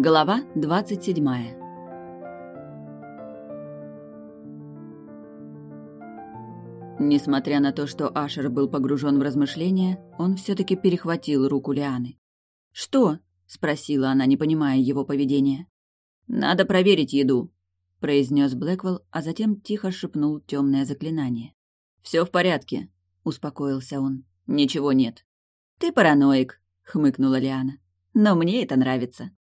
Глава двадцать седьмая Несмотря на то, что Ашер был погружен в размышления, он все-таки перехватил руку Лианы. «Что?» — спросила она, не понимая его поведения. «Надо проверить еду», — произнес Блэквелл, а затем тихо шепнул темное заклинание. Все в порядке», — успокоился он. «Ничего нет». «Ты параноик», — хмыкнула Лиана. «Но мне это нравится».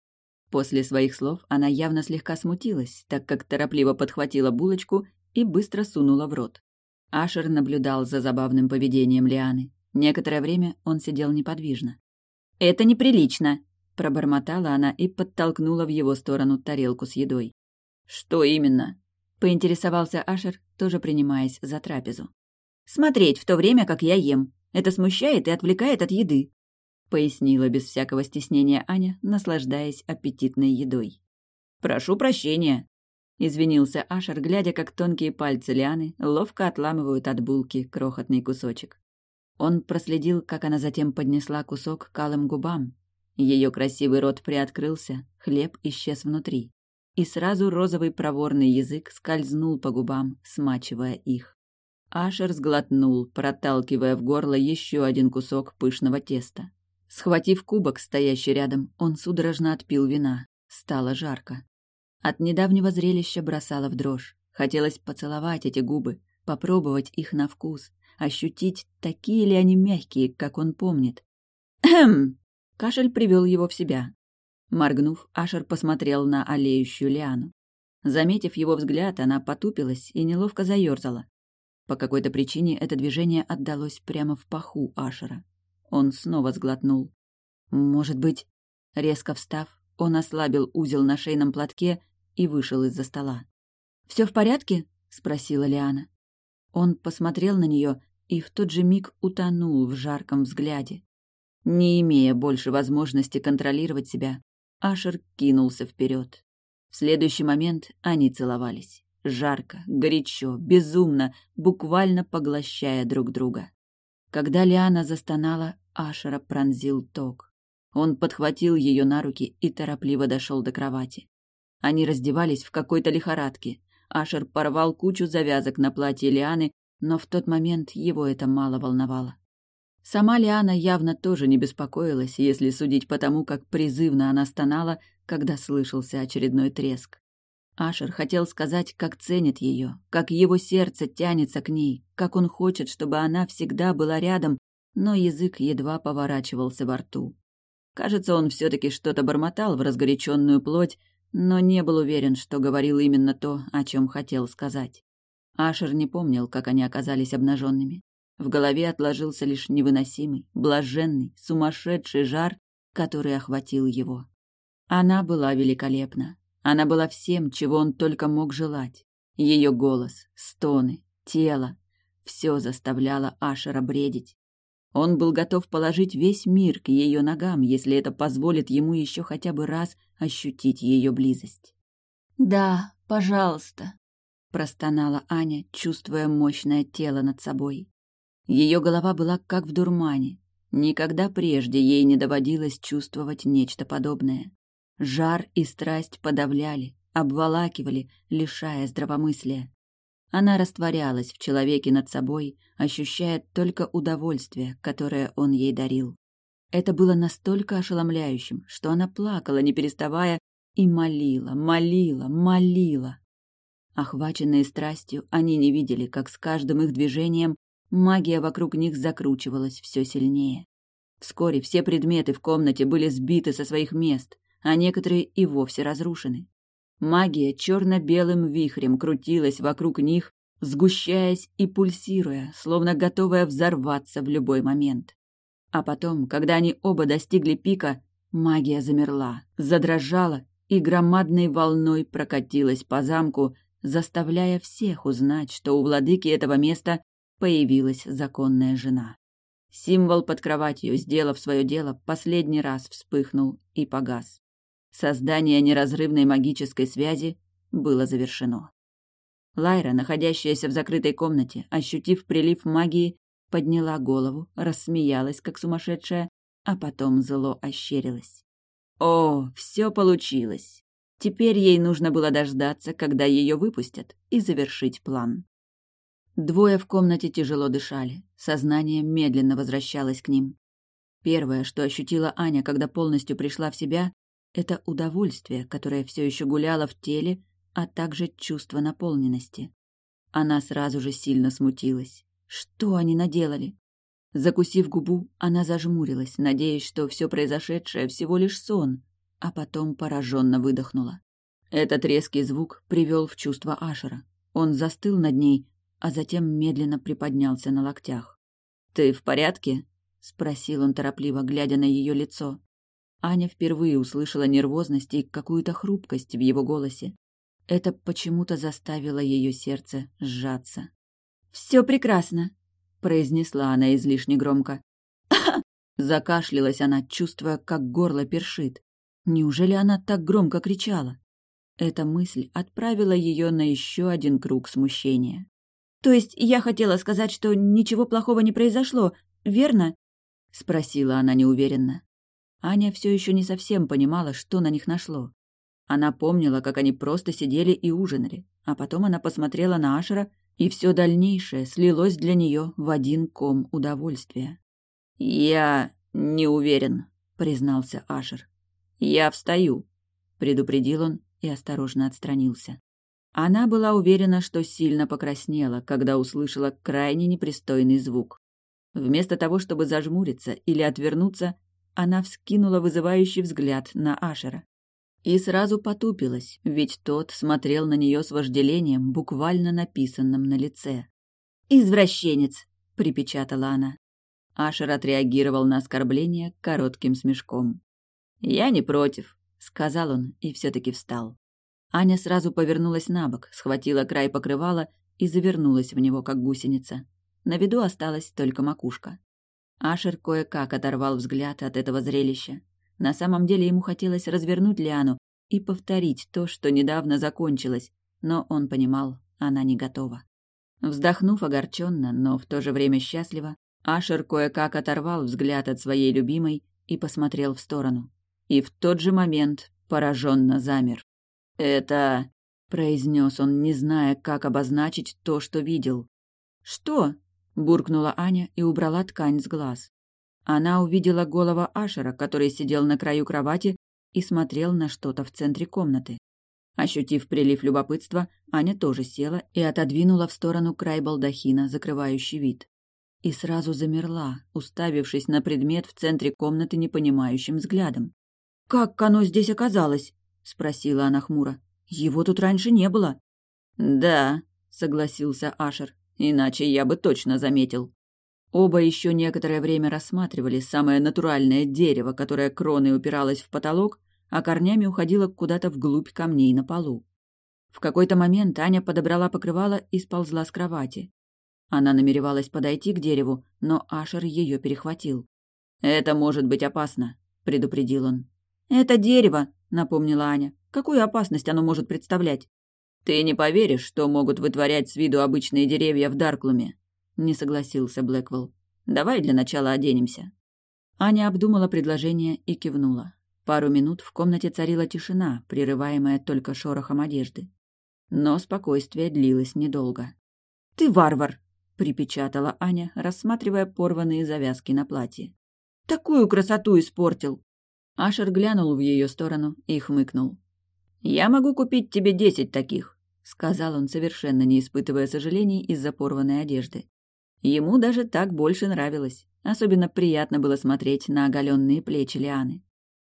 После своих слов она явно слегка смутилась, так как торопливо подхватила булочку и быстро сунула в рот. Ашер наблюдал за забавным поведением Лианы. Некоторое время он сидел неподвижно. «Это неприлично!» — пробормотала она и подтолкнула в его сторону тарелку с едой. «Что именно?» — поинтересовался Ашер, тоже принимаясь за трапезу. «Смотреть в то время, как я ем. Это смущает и отвлекает от еды», — пояснила без всякого стеснения Аня, наслаждаясь аппетитной едой. «Прошу прощения», — извинился Ашер, глядя, как тонкие пальцы Лианы ловко отламывают от булки крохотный кусочек. Он проследил, как она затем поднесла кусок к алым губам. Ее красивый рот приоткрылся, хлеб исчез внутри. И сразу розовый проворный язык скользнул по губам, смачивая их. Ашер сглотнул, проталкивая в горло еще один кусок пышного теста. Схватив кубок, стоящий рядом, он судорожно отпил вина. Стало жарко. От недавнего зрелища бросало в дрожь. Хотелось поцеловать эти губы, попробовать их на вкус, ощутить, такие ли они мягкие, как он помнит. «Хм!» Кашель привел его в себя. Моргнув, Ашер посмотрел на олеющую лиану. Заметив его взгляд, она потупилась и неловко заерзала. По какой-то причине это движение отдалось прямо в паху Ашера. Он снова сглотнул. «Может быть...» Резко встав, он ослабил узел на шейном платке и вышел из-за стола. «Все в порядке?» — спросила Лиана. Он посмотрел на нее и в тот же миг утонул в жарком взгляде. Не имея больше возможности контролировать себя, Ашер кинулся вперед. В следующий момент они целовались. Жарко, горячо, безумно, буквально поглощая друг друга. Когда Лиана застонала, Ашера пронзил ток. Он подхватил ее на руки и торопливо дошел до кровати. Они раздевались в какой-то лихорадке. Ашер порвал кучу завязок на платье Лианы, но в тот момент его это мало волновало. Сама Лиана явно тоже не беспокоилась, если судить по тому, как призывно она стонала, когда слышался очередной треск. Ашер хотел сказать, как ценит ее, как его сердце тянется к ней, как он хочет, чтобы она всегда была рядом, но язык едва поворачивался во рту. Кажется, он все-таки что-то бормотал в разгоряченную плоть, но не был уверен, что говорил именно то, о чем хотел сказать. Ашер не помнил, как они оказались обнаженными. В голове отложился лишь невыносимый, блаженный, сумасшедший жар, который охватил его. Она была великолепна. Она была всем, чего он только мог желать. Ее голос, стоны, тело — все заставляло Ашера бредить. Он был готов положить весь мир к ее ногам, если это позволит ему еще хотя бы раз ощутить ее близость. «Да, пожалуйста», — простонала Аня, чувствуя мощное тело над собой. Ее голова была как в дурмане. Никогда прежде ей не доводилось чувствовать нечто подобное. Жар и страсть подавляли, обволакивали, лишая здравомыслия. Она растворялась в человеке над собой, ощущая только удовольствие, которое он ей дарил. Это было настолько ошеломляющим, что она плакала, не переставая, и молила, молила, молила. Охваченные страстью, они не видели, как с каждым их движением магия вокруг них закручивалась все сильнее. Вскоре все предметы в комнате были сбиты со своих мест, а некоторые и вовсе разрушены. Магия черно-белым вихрем крутилась вокруг них, сгущаясь и пульсируя, словно готовая взорваться в любой момент. А потом, когда они оба достигли пика, магия замерла, задрожала и громадной волной прокатилась по замку, заставляя всех узнать, что у владыки этого места появилась законная жена. Символ под кроватью, сделав свое дело, последний раз вспыхнул и погас. Создание неразрывной магической связи было завершено. Лайра, находящаяся в закрытой комнате, ощутив прилив магии, подняла голову, рассмеялась, как сумасшедшая, а потом зло ощерилась. О, все получилось. Теперь ей нужно было дождаться, когда ее выпустят, и завершить план. Двое в комнате тяжело дышали, сознание медленно возвращалось к ним. Первое, что ощутила Аня, когда полностью пришла в себя, это удовольствие, которое все еще гуляло в теле, а также чувство наполненности. Она сразу же сильно смутилась. Что они наделали? Закусив губу, она зажмурилась, надеясь, что все произошедшее всего лишь сон, а потом пораженно выдохнула. Этот резкий звук привел в чувство Ашера. Он застыл над ней, а затем медленно приподнялся на локтях. «Ты в порядке?» — спросил он торопливо, глядя на ее лицо. Аня впервые услышала нервозность и какую-то хрупкость в его голосе. Это почему-то заставило ее сердце сжаться. «Все прекрасно», — произнесла она излишне громко. Закашлялась она, чувствуя, как горло першит. Неужели она так громко кричала? Эта мысль отправила ее на еще один круг смущения. «То есть я хотела сказать, что ничего плохого не произошло, верно?» — спросила она неуверенно. Аня все еще не совсем понимала, что на них нашло. Она помнила, как они просто сидели и ужинали, а потом она посмотрела на Ашера, и все дальнейшее слилось для нее в один ком удовольствия. «Я не уверен», — признался Ашер. «Я встаю», — предупредил он и осторожно отстранился. Она была уверена, что сильно покраснела, когда услышала крайне непристойный звук. Вместо того, чтобы зажмуриться или отвернуться, она вскинула вызывающий взгляд на Ашера. И сразу потупилась, ведь тот смотрел на нее с вожделением, буквально написанным на лице. «Извращенец!» — припечатала она. Ашер отреагировал на оскорбление коротким смешком. «Я не против», — сказал он и все-таки встал. Аня сразу повернулась на бок, схватила край покрывала и завернулась в него, как гусеница. На виду осталась только макушка. Ашер кое-как оторвал взгляд от этого зрелища. На самом деле ему хотелось развернуть Лиану и повторить то, что недавно закончилось, но он понимал, она не готова. Вздохнув огорченно, но в то же время счастливо, Ашер кое-как оторвал взгляд от своей любимой и посмотрел в сторону. И в тот же момент пораженно замер. «Это...» — произнес он, не зная, как обозначить то, что видел. «Что?» Буркнула Аня и убрала ткань с глаз. Она увидела голову Ашера, который сидел на краю кровати и смотрел на что-то в центре комнаты. Ощутив прилив любопытства, Аня тоже села и отодвинула в сторону край балдахина, закрывающий вид. И сразу замерла, уставившись на предмет в центре комнаты непонимающим взглядом. «Как оно здесь оказалось?» — спросила она хмуро. «Его тут раньше не было». «Да», — согласился Ашер. Иначе я бы точно заметил. Оба еще некоторое время рассматривали самое натуральное дерево, которое кроной упиралось в потолок, а корнями уходило куда-то вглубь камней на полу. В какой-то момент Аня подобрала покрывало и сползла с кровати. Она намеревалась подойти к дереву, но Ашер ее перехватил. «Это может быть опасно», — предупредил он. «Это дерево», — напомнила Аня. «Какую опасность оно может представлять?» «Ты не поверишь, что могут вытворять с виду обычные деревья в Дарклуме», — не согласился Блэквелл. «Давай для начала оденемся». Аня обдумала предложение и кивнула. Пару минут в комнате царила тишина, прерываемая только шорохом одежды. Но спокойствие длилось недолго. «Ты варвар!» — припечатала Аня, рассматривая порванные завязки на платье. «Такую красоту испортил!» Ашер глянул в ее сторону и хмыкнул. «Я могу купить тебе десять таких сказал он, совершенно не испытывая сожалений из-за порванной одежды. Ему даже так больше нравилось. Особенно приятно было смотреть на оголенные плечи Лианы.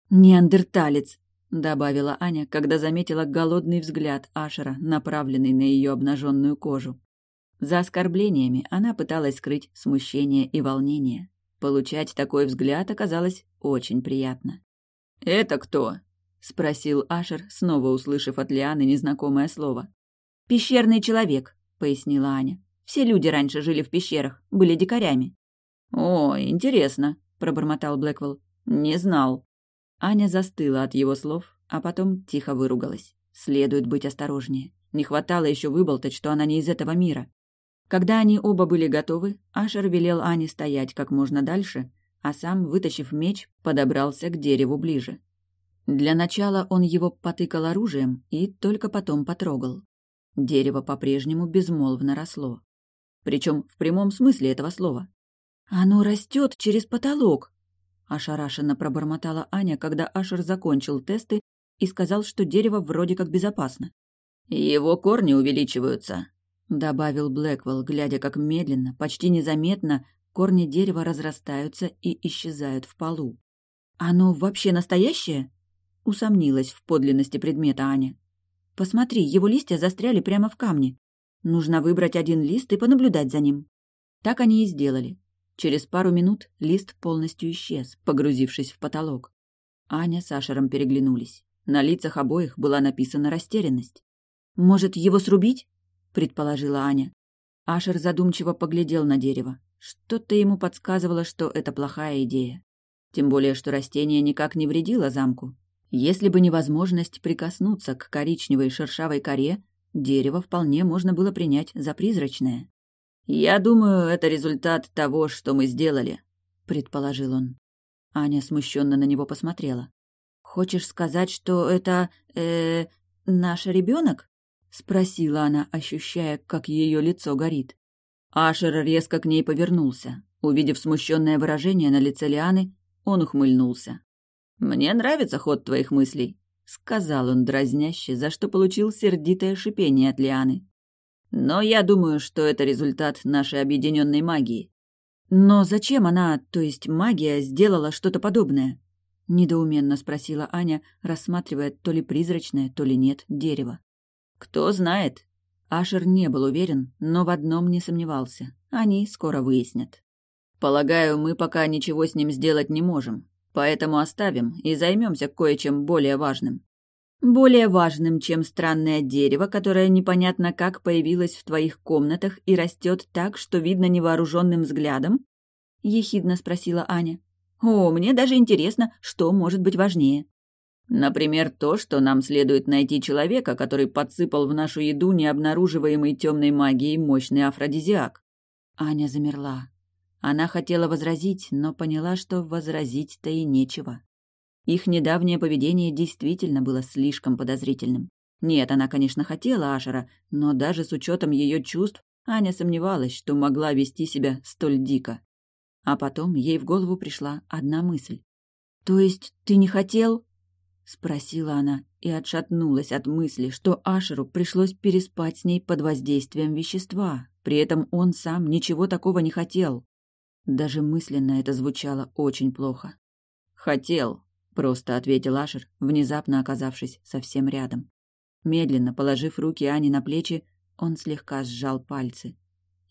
«Неандерталец!» — добавила Аня, когда заметила голодный взгляд Ашера, направленный на ее обнаженную кожу. За оскорблениями она пыталась скрыть смущение и волнение. Получать такой взгляд оказалось очень приятно. «Это кто?» — спросил Ашер, снова услышав от Лианы незнакомое слово. «Пещерный человек», — пояснила Аня. «Все люди раньше жили в пещерах, были дикарями». «О, интересно», — пробормотал Блэквелл. «Не знал». Аня застыла от его слов, а потом тихо выругалась. Следует быть осторожнее. Не хватало еще выболтать, что она не из этого мира. Когда они оба были готовы, Ашер велел Ане стоять как можно дальше, а сам, вытащив меч, подобрался к дереву ближе. Для начала он его потыкал оружием и только потом потрогал. Дерево по-прежнему безмолвно росло. Причем в прямом смысле этого слова. «Оно растет через потолок!» Ошарашенно пробормотала Аня, когда Ашер закончил тесты и сказал, что дерево вроде как безопасно. «Его корни увеличиваются», — добавил Блэквелл, глядя, как медленно, почти незаметно корни дерева разрастаются и исчезают в полу. «Оно вообще настоящее?» — усомнилась в подлинности предмета Аня. «Посмотри, его листья застряли прямо в камне. Нужно выбрать один лист и понаблюдать за ним». Так они и сделали. Через пару минут лист полностью исчез, погрузившись в потолок. Аня с Ашером переглянулись. На лицах обоих была написана растерянность. «Может, его срубить?» — предположила Аня. Ашер задумчиво поглядел на дерево. Что-то ему подсказывало, что это плохая идея. Тем более, что растение никак не вредило замку. Если бы невозможность прикоснуться к коричневой шершавой коре, дерево вполне можно было принять за призрачное. «Я думаю, это результат того, что мы сделали», — предположил он. Аня смущенно на него посмотрела. «Хочешь сказать, что это... э... наш ребенок? спросила она, ощущая, как ее лицо горит. Ашер резко к ней повернулся. Увидев смущенное выражение на лице Лианы, он ухмыльнулся. «Мне нравится ход твоих мыслей», — сказал он дразняще, за что получил сердитое шипение от Лианы. Но я думаю, что это результат нашей объединенной магии. Но зачем она, то есть магия, сделала что-то подобное? Недоуменно спросила Аня, рассматривая то ли призрачное, то ли нет дерево. Кто знает. Ашер не был уверен, но в одном не сомневался. Они скоро выяснят. Полагаю, мы пока ничего с ним сделать не можем, поэтому оставим и займемся кое-чем более важным. Более важным, чем странное дерево, которое непонятно как появилось в твоих комнатах и растет так, что видно невооруженным взглядом? Ехидно спросила Аня. О, мне даже интересно, что может быть важнее. Например, то, что нам следует найти человека, который подсыпал в нашу еду необнаруживаемый темной магией мощный афродизиак. Аня замерла. Она хотела возразить, но поняла, что возразить-то и нечего. Их недавнее поведение действительно было слишком подозрительным. Нет, она, конечно, хотела Ашера, но даже с учетом ее чувств Аня сомневалась, что могла вести себя столь дико. А потом ей в голову пришла одна мысль. «То есть ты не хотел?» — спросила она и отшатнулась от мысли, что Ашеру пришлось переспать с ней под воздействием вещества. При этом он сам ничего такого не хотел. Даже мысленно это звучало очень плохо. «Хотел», Просто ответил Ашер, внезапно оказавшись совсем рядом. Медленно положив руки Ани на плечи, он слегка сжал пальцы.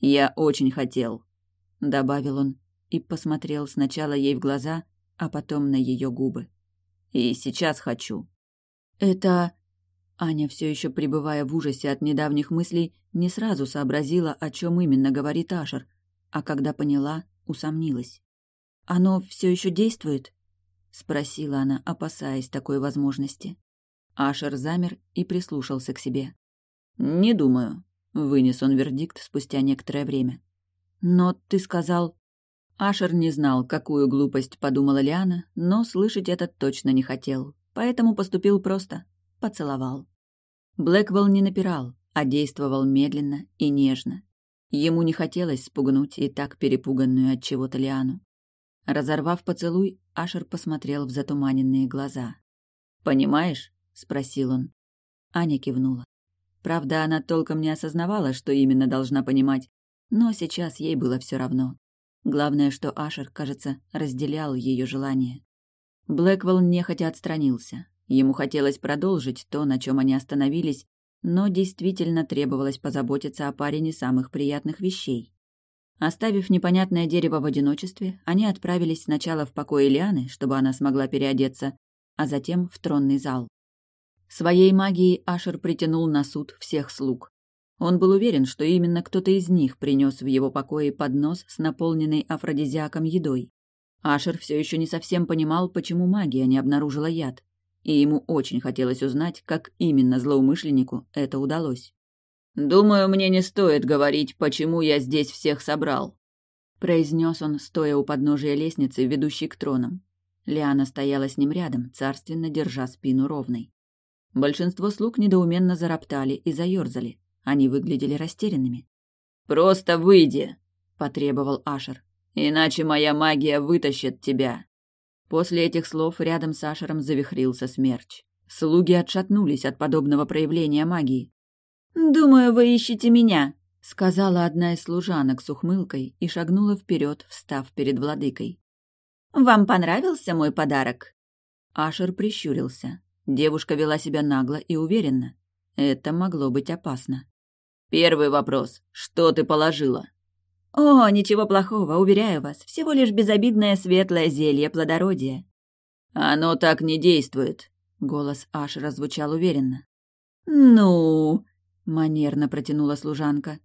«Я очень хотел», — добавил он и посмотрел сначала ей в глаза, а потом на ее губы. «И сейчас хочу». «Это...» Аня, все еще пребывая в ужасе от недавних мыслей, не сразу сообразила, о чем именно говорит Ашер, а когда поняла, усомнилась. «Оно все еще действует?» — спросила она, опасаясь такой возможности. Ашер замер и прислушался к себе. «Не думаю», — вынес он вердикт спустя некоторое время. «Но ты сказал...» Ашер не знал, какую глупость подумала Лиана, но слышать это точно не хотел, поэтому поступил просто. Поцеловал. Блэквелл не напирал, а действовал медленно и нежно. Ему не хотелось спугнуть и так перепуганную от чего-то Лиану. Разорвав поцелуй, Ашер посмотрел в затуманенные глаза. «Понимаешь?» — спросил он. Аня кивнула. Правда, она толком не осознавала, что именно должна понимать, но сейчас ей было все равно. Главное, что Ашер, кажется, разделял ее желание. Блэквелл нехотя отстранился. Ему хотелось продолжить то, на чем они остановились, но действительно требовалось позаботиться о паре не самых приятных вещей. Оставив непонятное дерево в одиночестве, они отправились сначала в покой Лианы, чтобы она смогла переодеться, а затем в тронный зал. Своей магией Ашер притянул на суд всех слуг. Он был уверен, что именно кто-то из них принес в его покое поднос с наполненной афродизиаком едой. Ашер все еще не совсем понимал, почему магия не обнаружила яд, и ему очень хотелось узнать, как именно злоумышленнику это удалось. «Думаю, мне не стоит говорить, почему я здесь всех собрал», — произнес он, стоя у подножия лестницы, ведущей к тронам. Лиана стояла с ним рядом, царственно держа спину ровной. Большинство слуг недоуменно зароптали и заёрзали. Они выглядели растерянными. «Просто выйди!» — потребовал Ашер. «Иначе моя магия вытащит тебя!» После этих слов рядом с Ашером завихрился смерч. Слуги отшатнулись от подобного проявления магии. «Думаю, вы ищете меня», — сказала одна из служанок с ухмылкой и шагнула вперед, встав перед владыкой. «Вам понравился мой подарок?» Ашер прищурился. Девушка вела себя нагло и уверенно. Это могло быть опасно. «Первый вопрос. Что ты положила?» «О, ничего плохого, уверяю вас. Всего лишь безобидное светлое зелье плодородия». «Оно так не действует», — голос Ашера звучал уверенно. «Ну...» — манерно протянула служанка.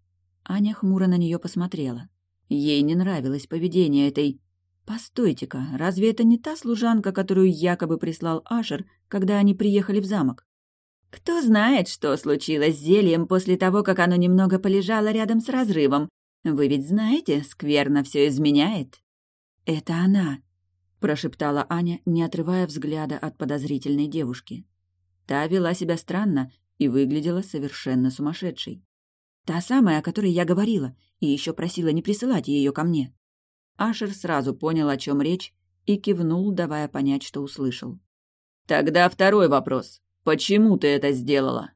Аня хмуро на нее посмотрела. Ей не нравилось поведение этой «Постойте-ка, разве это не та служанка, которую якобы прислал Ашер, когда они приехали в замок?» «Кто знает, что случилось с зельем после того, как оно немного полежало рядом с разрывом. Вы ведь знаете, скверно все изменяет». «Это она», — прошептала Аня, не отрывая взгляда от подозрительной девушки. Та вела себя странно и выглядела совершенно сумасшедшей. «Та самая, о которой я говорила, и еще просила не присылать ее ко мне». Ашер сразу понял, о чем речь, и кивнул, давая понять, что услышал. «Тогда второй вопрос. Почему ты это сделала?»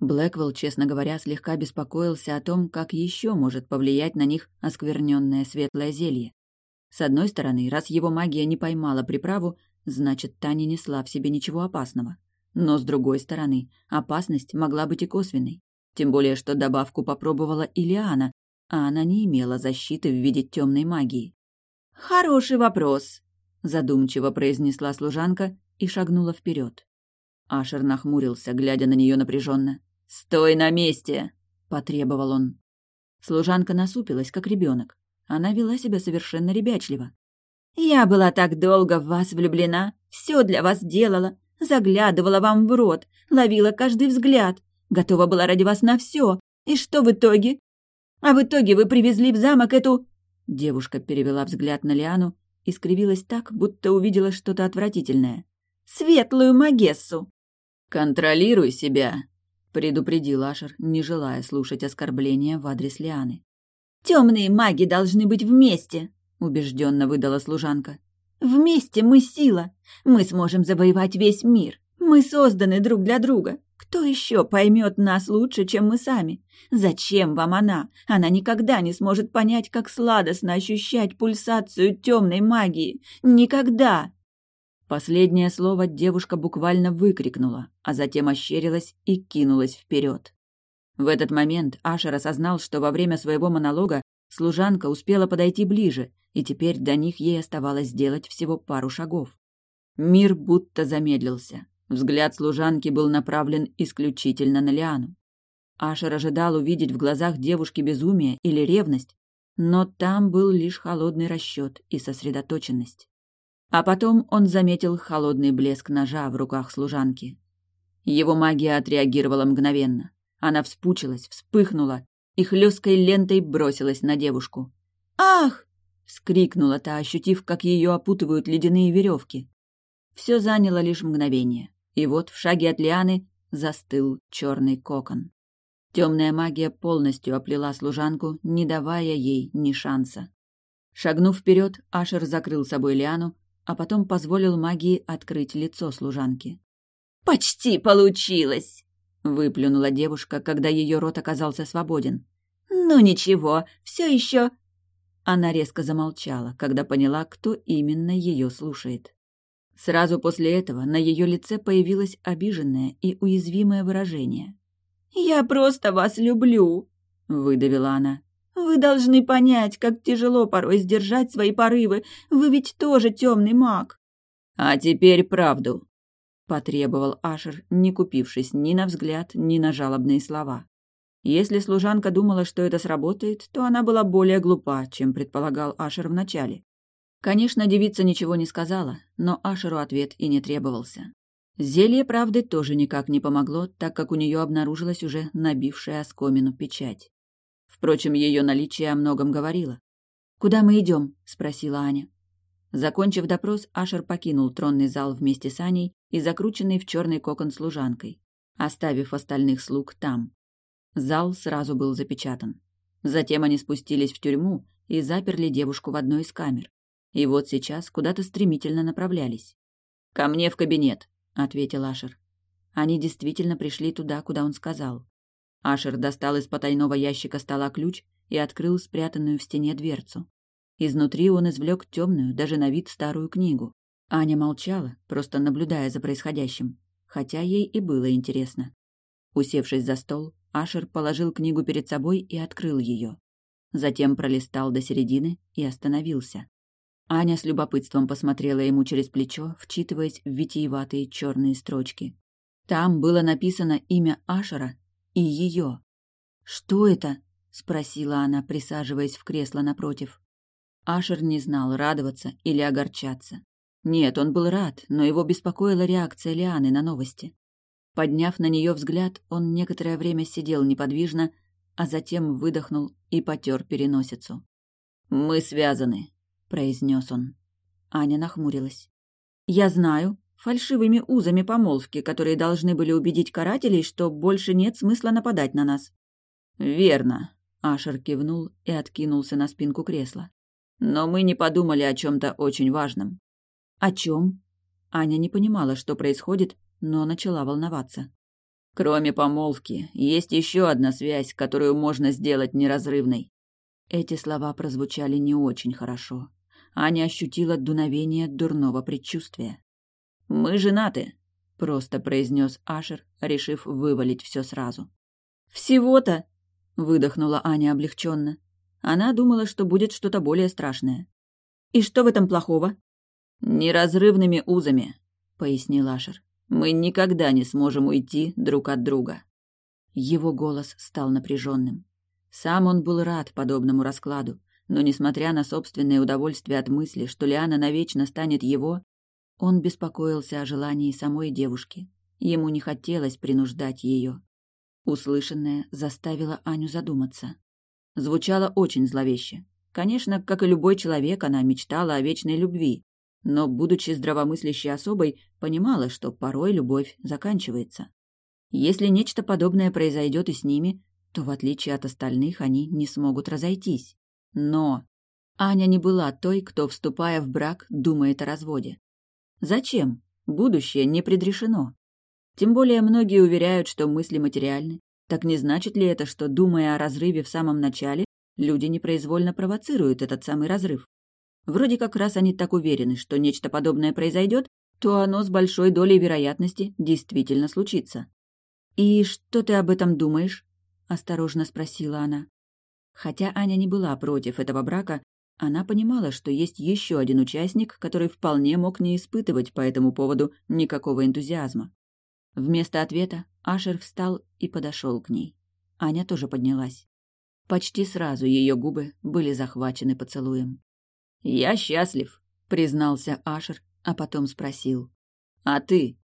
Блэквелл, честно говоря, слегка беспокоился о том, как еще может повлиять на них оскверненное светлое зелье. С одной стороны, раз его магия не поймала приправу, значит, та не несла в себе ничего опасного. Но с другой стороны, опасность могла быть и косвенной. Тем более, что добавку попробовала Илиана, а она не имела защиты в виде темной магии. «Хороший вопрос», — задумчиво произнесла служанка и шагнула вперед. Ашер нахмурился, глядя на нее напряженно. «Стой на месте!» — потребовал он. Служанка насупилась, как ребенок. Она вела себя совершенно ребячливо. «Я была так долго в вас влюблена, все для вас делала, заглядывала вам в рот, ловила каждый взгляд, готова была ради вас на все. И что в итоге? А в итоге вы привезли в замок эту...» Девушка перевела взгляд на Лиану и скривилась так, будто увидела что-то отвратительное. «Светлую Магессу!» «Контролируй себя!» — предупредил Ашер, не желая слушать оскорбления в адрес Лианы. «Темные маги должны быть вместе!» — убежденно выдала служанка. «Вместе мы сила! Мы сможем завоевать весь мир! Мы созданы друг для друга! Кто еще поймет нас лучше, чем мы сами? Зачем вам она? Она никогда не сможет понять, как сладостно ощущать пульсацию темной магии. Никогда!» Последнее слово девушка буквально выкрикнула, а затем ощерилась и кинулась вперед. В этот момент Ашер осознал, что во время своего монолога служанка успела подойти ближе, и теперь до них ей оставалось сделать всего пару шагов. Мир будто замедлился. Взгляд служанки был направлен исключительно на Лиану. Ашер ожидал увидеть в глазах девушки безумие или ревность, но там был лишь холодный расчет и сосредоточенность. А потом он заметил холодный блеск ножа в руках служанки. Его магия отреагировала мгновенно. Она вспучилась, вспыхнула и хлесткой лентой бросилась на девушку. «Ах!» — вскрикнула та, ощутив, как ее опутывают ледяные веревки. Все заняло лишь мгновение. И вот в шаге от Лианы застыл черный кокон. Темная магия полностью оплела служанку, не давая ей ни шанса. Шагнув вперед, Ашер закрыл собой Лиану, а потом позволил магии открыть лицо служанки. «Почти получилось!» — выплюнула девушка, когда ее рот оказался свободен. «Ну ничего, все еще...» Она резко замолчала, когда поняла, кто именно ее слушает. Сразу после этого на ее лице появилось обиженное и уязвимое выражение. «Я просто вас люблю», — выдавила она. «Вы должны понять, как тяжело порой сдержать свои порывы. Вы ведь тоже темный маг». «А теперь правду», — потребовал Ашер, не купившись ни на взгляд, ни на жалобные слова. Если служанка думала, что это сработает, то она была более глупа, чем предполагал Ашер вначале. Конечно, девица ничего не сказала, но Ашеру ответ и не требовался. Зелье правды тоже никак не помогло, так как у нее обнаружилась уже набившая оскомину печать. Впрочем, ее наличие о многом говорило. «Куда мы идем?» — спросила Аня. Закончив допрос, Ашер покинул тронный зал вместе с Аней и закрученной в черный кокон служанкой, оставив остальных слуг там. Зал сразу был запечатан. Затем они спустились в тюрьму и заперли девушку в одной из камер. И вот сейчас куда-то стремительно направлялись. «Ко мне в кабинет», — ответил Ашер. Они действительно пришли туда, куда он сказал. Ашер достал из потайного ящика стола ключ и открыл спрятанную в стене дверцу. Изнутри он извлек темную, даже на вид старую книгу. Аня молчала, просто наблюдая за происходящим, хотя ей и было интересно. Усевшись за стол, Ашер положил книгу перед собой и открыл ее. Затем пролистал до середины и остановился. Аня с любопытством посмотрела ему через плечо, вчитываясь в витиеватые черные строчки. Там было написано имя Ашера и ее. «Что это?» — спросила она, присаживаясь в кресло напротив. Ашер не знал, радоваться или огорчаться. Нет, он был рад, но его беспокоила реакция Лианы на новости. Подняв на нее взгляд, он некоторое время сидел неподвижно, а затем выдохнул и потер переносицу. «Мы связаны», — произнес он. Аня нахмурилась. «Я знаю, фальшивыми узами помолвки, которые должны были убедить карателей, что больше нет смысла нападать на нас». «Верно», — Ашер кивнул и откинулся на спинку кресла. «Но мы не подумали о чем-то очень важном». «О чем?» Аня не понимала, что происходит, но начала волноваться. «Кроме помолвки, есть еще одна связь, которую можно сделать неразрывной». Эти слова прозвучали не очень хорошо. Аня ощутила дуновение дурного предчувствия. «Мы женаты», — просто произнес Ашер, решив вывалить все сразу. «Всего-то?» — выдохнула Аня облегченно. Она думала, что будет что-то более страшное. «И что в этом плохого?» «Неразрывными узами», — пояснил Ашер. «Мы никогда не сможем уйти друг от друга». Его голос стал напряженным. Сам он был рад подобному раскладу, но, несмотря на собственное удовольствие от мысли, что Лиана навечно станет его, он беспокоился о желании самой девушки. Ему не хотелось принуждать ее. Услышанное заставило Аню задуматься. Звучало очень зловеще. Конечно, как и любой человек, она мечтала о вечной любви, но, будучи здравомыслящей особой, понимала, что порой любовь заканчивается. Если нечто подобное произойдет и с ними, то, в отличие от остальных, они не смогут разойтись. Но Аня не была той, кто, вступая в брак, думает о разводе. Зачем? Будущее не предрешено. Тем более многие уверяют, что мысли материальны. Так не значит ли это, что, думая о разрыве в самом начале, люди непроизвольно провоцируют этот самый разрыв? Вроде как раз они так уверены, что нечто подобное произойдет, то оно с большой долей вероятности действительно случится. «И что ты об этом думаешь?» — осторожно спросила она. Хотя Аня не была против этого брака, она понимала, что есть еще один участник, который вполне мог не испытывать по этому поводу никакого энтузиазма. Вместо ответа Ашер встал и подошел к ней. Аня тоже поднялась. Почти сразу ее губы были захвачены поцелуем. «Я счастлив», — признался Ашер, а потом спросил. «А ты?»